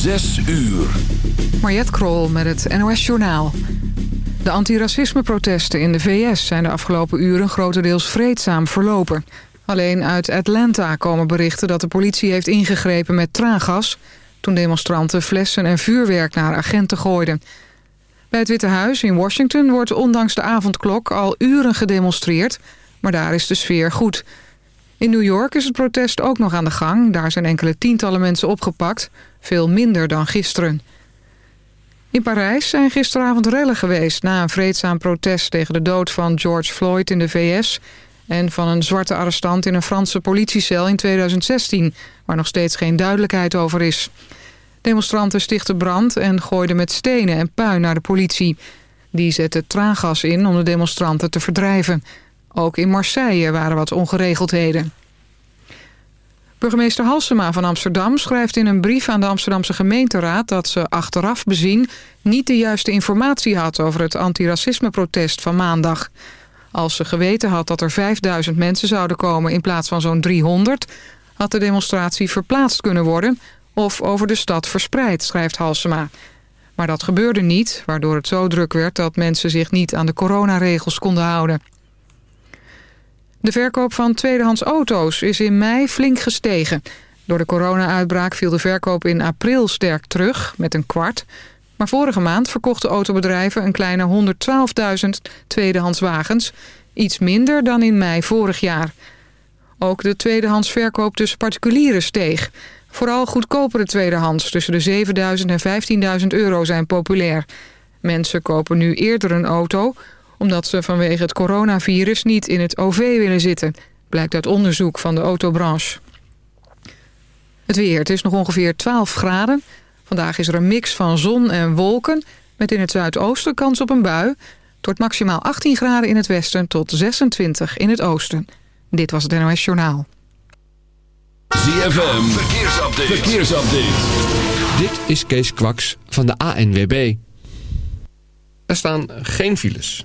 Zes uur. Mariette Krol met het NOS Journaal. De antiracismeprotesten in de VS zijn de afgelopen uren grotendeels vreedzaam verlopen. Alleen uit Atlanta komen berichten dat de politie heeft ingegrepen met traangas... toen demonstranten flessen en vuurwerk naar agenten gooiden. Bij het Witte Huis in Washington wordt ondanks de avondklok al uren gedemonstreerd... maar daar is de sfeer goed. In New York is het protest ook nog aan de gang. Daar zijn enkele tientallen mensen opgepakt, veel minder dan gisteren. In Parijs zijn gisteravond rellen geweest... na een vreedzaam protest tegen de dood van George Floyd in de VS... en van een zwarte arrestant in een Franse politiecel in 2016... waar nog steeds geen duidelijkheid over is. Demonstranten stichtten brand en gooiden met stenen en puin naar de politie. Die zette traangas in om de demonstranten te verdrijven. Ook in Marseille waren wat ongeregeldheden. Burgemeester Halsema van Amsterdam schrijft in een brief aan de Amsterdamse gemeenteraad... dat ze achteraf bezien niet de juiste informatie had over het antiracismeprotest van maandag. Als ze geweten had dat er 5000 mensen zouden komen in plaats van zo'n 300... had de demonstratie verplaatst kunnen worden of over de stad verspreid, schrijft Halsema. Maar dat gebeurde niet, waardoor het zo druk werd dat mensen zich niet aan de coronaregels konden houden. De verkoop van tweedehands auto's is in mei flink gestegen. Door de corona-uitbraak viel de verkoop in april sterk terug, met een kwart. Maar vorige maand verkochten autobedrijven een kleine 112.000 tweedehands wagens. Iets minder dan in mei vorig jaar. Ook de tweedehands verkoop tussen particulieren steeg. Vooral goedkopere tweedehands tussen de 7.000 en 15.000 euro zijn populair. Mensen kopen nu eerder een auto omdat ze vanwege het coronavirus niet in het OV willen zitten. Blijkt uit onderzoek van de autobranche. Het weer, het is nog ongeveer 12 graden. Vandaag is er een mix van zon en wolken... met in het zuidoosten kans op een bui. Wordt maximaal 18 graden in het westen tot 26 in het oosten. Dit was het NOS Journaal. ZFM, verkeersupdate. verkeersupdate. Dit is Kees Kwaks van de ANWB. Er staan geen files.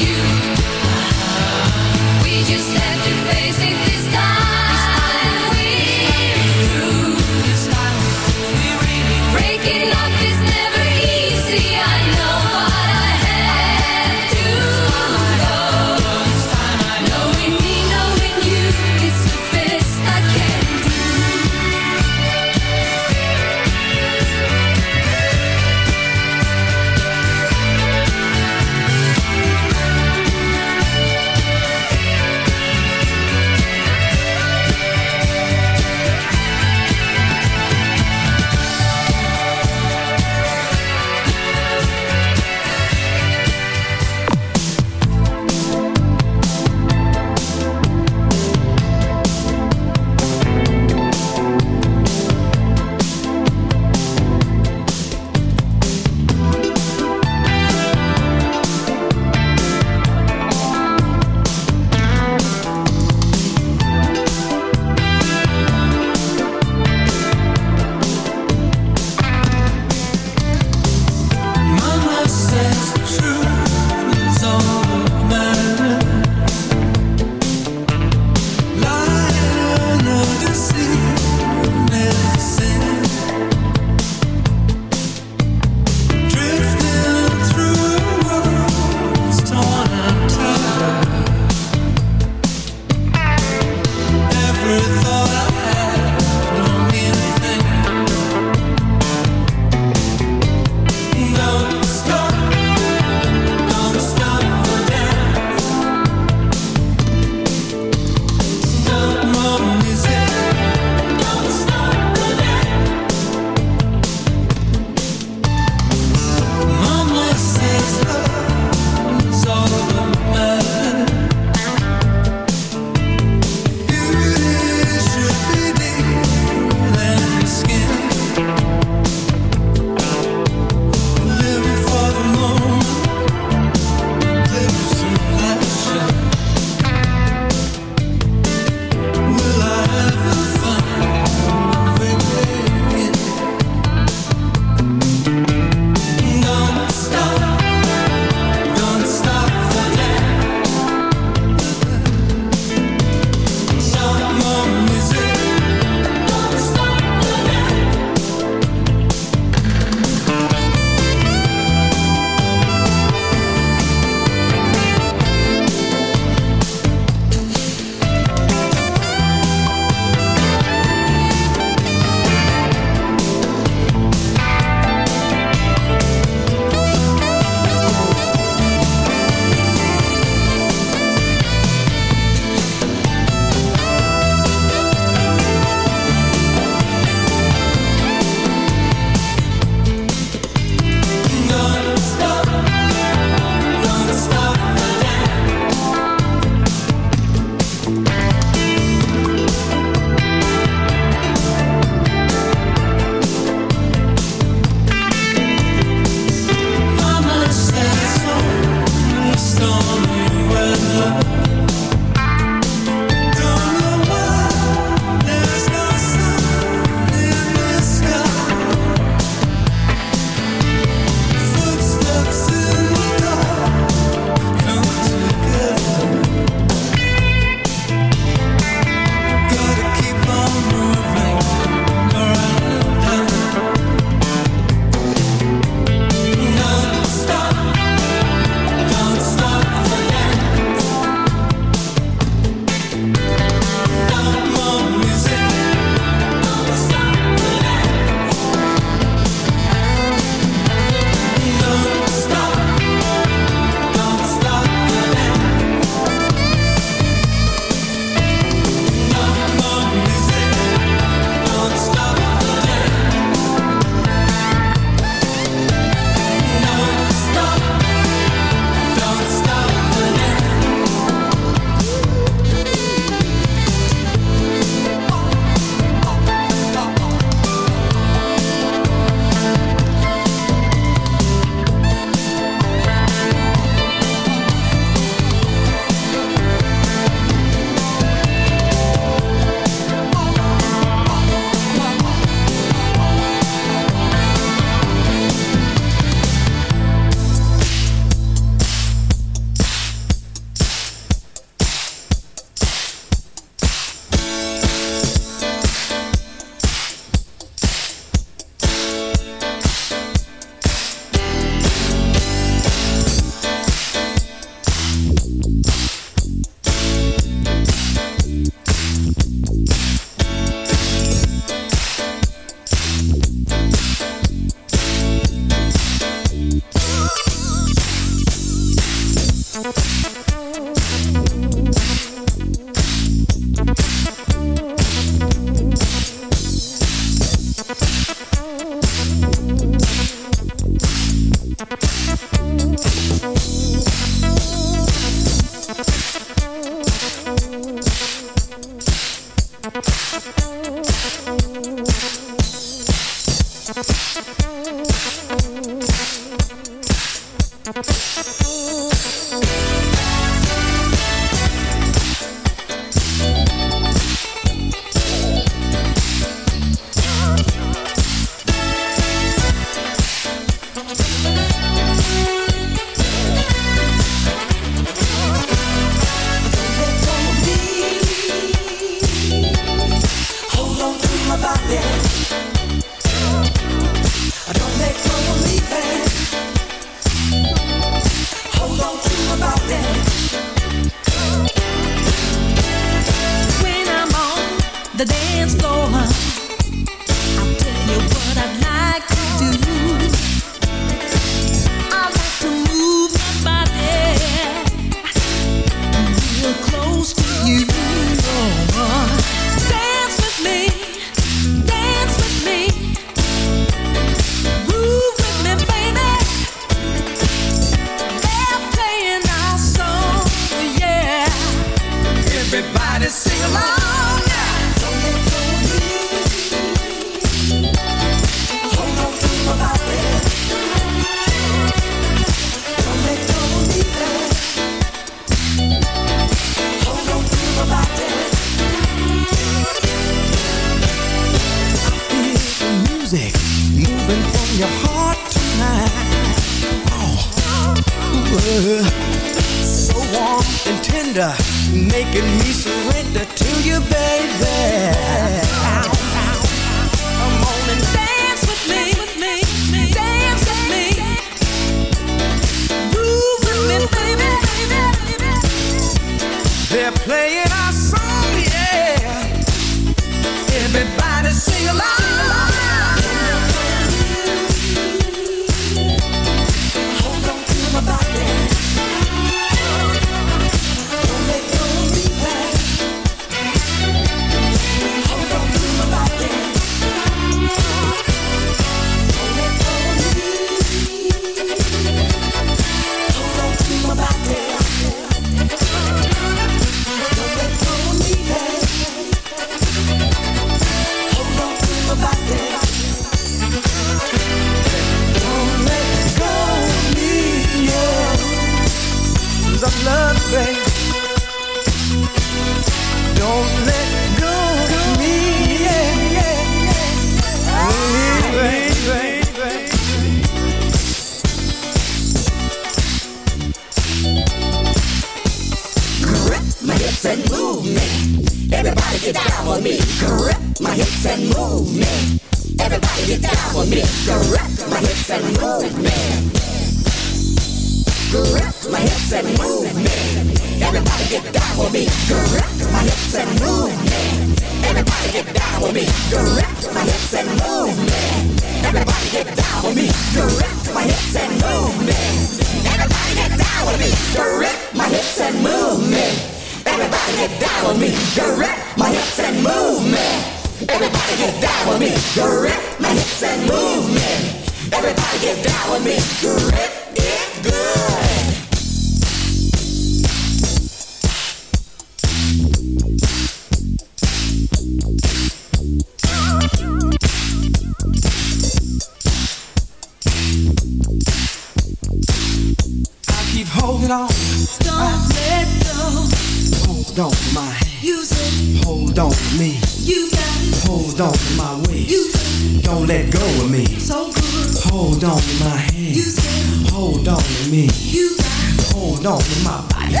Hold on to my hand. Use it. Hold on to me. You got it. Hold on to my waist. You. Don't let go of me. So good. Hold on to my hand. Use it. Hold on to me. You got it. Hold on to my body. Yeah.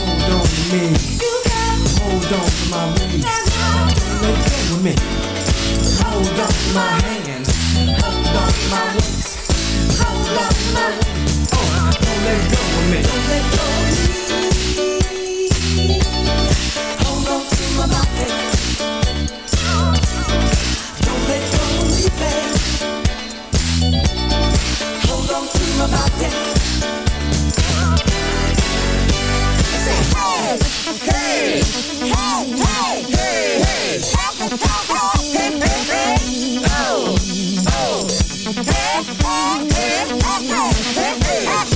Hold on to me. You got it. Hold on to my waist. Don't let go of me. Hold on to my hand. Hold on to my waist. Hold on to my waist. let go of me. Don't let go of me. Hold on to my body. Don't let go of me, babe. Hold on to my body. Hey, hey, hey, hey, hey, hey, hey, hey, hey, hey, hey, hey, hey, oh, hey, hey, hey, hey, hey, hey.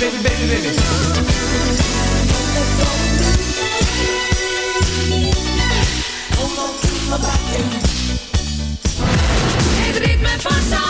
baby, baby, baby. Het ritme van.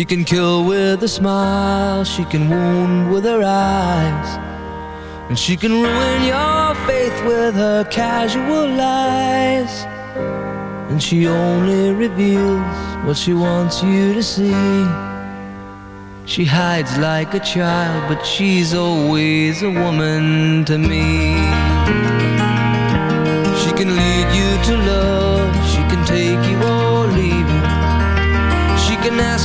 She can kill with a smile, she can wound with her eyes, and she can ruin your faith with her casual lies. And she only reveals what she wants you to see. She hides like a child, but she's always a woman to me.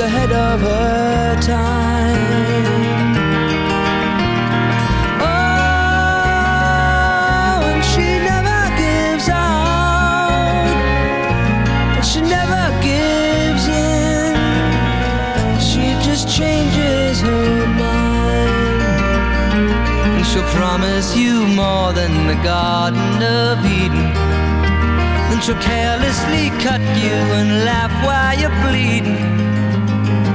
Ahead of her time. Oh, and she never gives out. And she never gives in. She just changes her mind. And she'll promise you more than the Garden of Eden. She'll carelessly cut you and laugh while you're bleeding.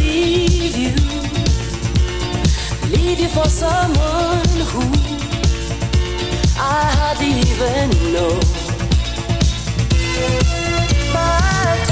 leave you, leave you for someone who I hardly even know. But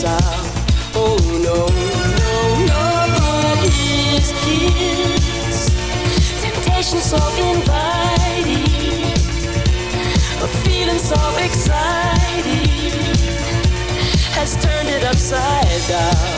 Oh no, no, no! Temptation so inviting, a feeling so exciting has turned it upside down.